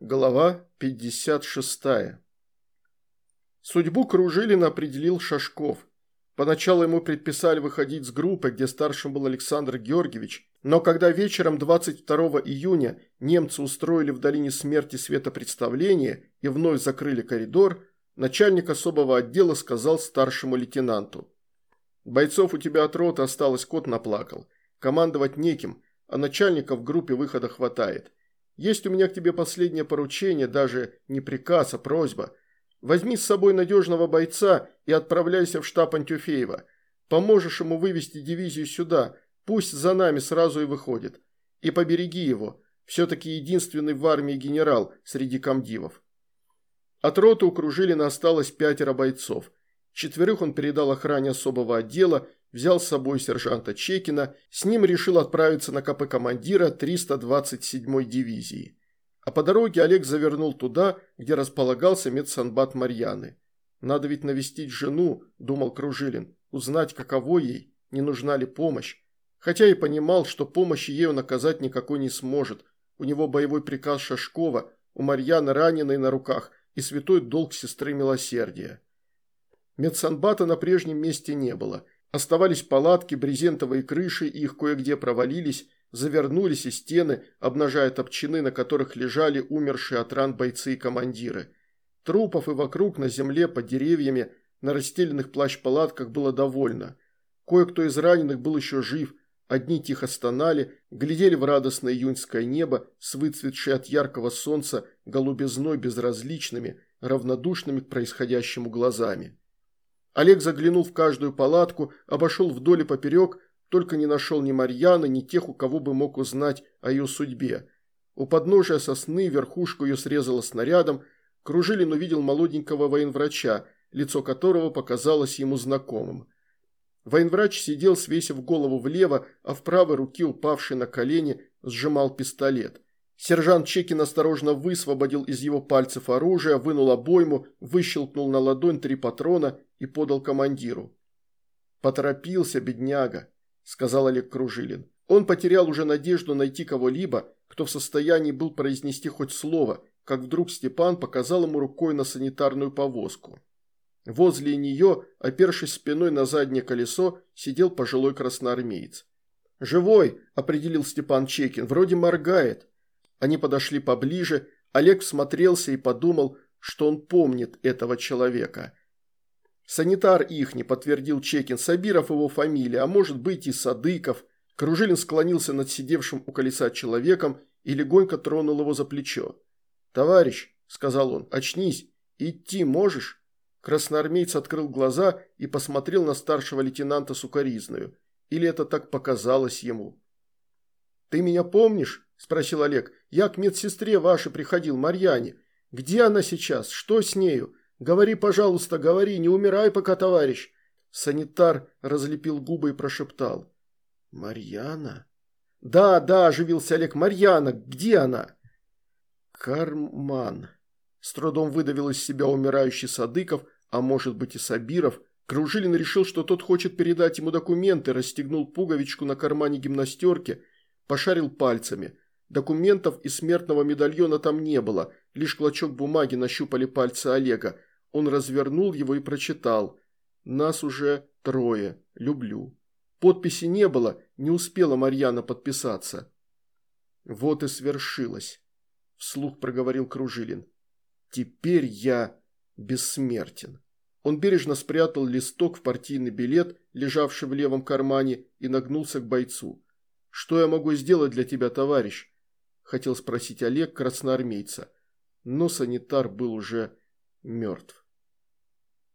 Глава 56. Судьбу Кружилина определил Шашков. Поначалу ему предписали выходить с группы, где старшим был Александр Георгиевич, но когда вечером 22 июня немцы устроили в долине смерти светопредставление и вновь закрыли коридор, начальник особого отдела сказал старшему лейтенанту. «Бойцов у тебя от роты осталось, кот наплакал. Командовать неким, а начальника в группе выхода хватает. Есть у меня к тебе последнее поручение, даже не приказ, а просьба. Возьми с собой надежного бойца и отправляйся в штаб Антюфеева. Поможешь ему вывести дивизию сюда, пусть за нами сразу и выходит. И побереги его, все-таки единственный в армии генерал среди комдивов. От роты у Кружилина осталось пятеро бойцов. Четверых он передал охране особого отдела взял с собой сержанта Чекина, с ним решил отправиться на КП командира 327-й дивизии. А по дороге Олег завернул туда, где располагался медсанбат Марьяны. «Надо ведь навестить жену», – думал Кружилин, – «узнать, каково ей, не нужна ли помощь». Хотя и понимал, что помощи ей он оказать никакой не сможет. У него боевой приказ Шашкова, у Марьяны раненой на руках и святой долг сестры милосердия. Медсанбата на прежнем месте не было – Оставались палатки, брезентовые крыши, их кое-где провалились, завернулись и стены, обнажая топчаны, на которых лежали умершие от ран бойцы и командиры. Трупов и вокруг на земле, под деревьями, на расстеленных плащ-палатках было довольно. Кое-кто из раненых был еще жив, одни тихо стонали, глядели в радостное июньское небо с выцветшей от яркого солнца голубизной безразличными, равнодушными к происходящему глазами. Олег заглянул в каждую палатку, обошел вдоль и поперек, только не нашел ни Марьяны, ни тех, у кого бы мог узнать о ее судьбе. У подножия сосны верхушку ее срезало снарядом, Кружилин увидел молоденького военврача, лицо которого показалось ему знакомым. Военврач сидел, свесив голову влево, а в правой руке, упавший на колени, сжимал пистолет. Сержант Чекин осторожно высвободил из его пальцев оружие, вынул обойму, выщелкнул на ладонь три патрона и подал командиру. «Поторопился, бедняга», – сказал Олег Кружилин. Он потерял уже надежду найти кого-либо, кто в состоянии был произнести хоть слово, как вдруг Степан показал ему рукой на санитарную повозку. Возле нее, опершись спиной на заднее колесо, сидел пожилой красноармеец. «Живой», – определил Степан Чекин, – «вроде моргает». Они подошли поближе, Олег всмотрелся и подумал, что он помнит этого человека. Санитар их не подтвердил Чекин, Сабиров его фамилия, а может быть и Садыков. Кружилин склонился над сидевшим у колеса человеком и легонько тронул его за плечо. «Товарищ», – сказал он, – «очнись, идти можешь?» Красноармейц открыл глаза и посмотрел на старшего лейтенанта сукоризную. Или это так показалось ему? «Ты меня помнишь?» – спросил Олег. «Я к медсестре вашей приходил, Марьяне. Где она сейчас? Что с нею? Говори, пожалуйста, говори, не умирай пока, товарищ!» Санитар разлепил губы и прошептал. «Марьяна?» «Да, да», – оживился Олег. «Марьяна, где она?» «Карман», – с трудом выдавил из себя умирающий Садыков, а может быть и Сабиров. Кружилин решил, что тот хочет передать ему документы, расстегнул пуговичку на кармане гимнастерки – Пошарил пальцами. Документов и смертного медальона там не было, лишь клочок бумаги нащупали пальцы Олега. Он развернул его и прочитал. «Нас уже трое. Люблю». Подписи не было, не успела Марьяна подписаться. «Вот и свершилось», – вслух проговорил Кружилин. «Теперь я бессмертен». Он бережно спрятал листок в партийный билет, лежавший в левом кармане, и нагнулся к бойцу. «Что я могу сделать для тебя, товарищ?» – хотел спросить Олег красноармейца. Но санитар был уже мертв.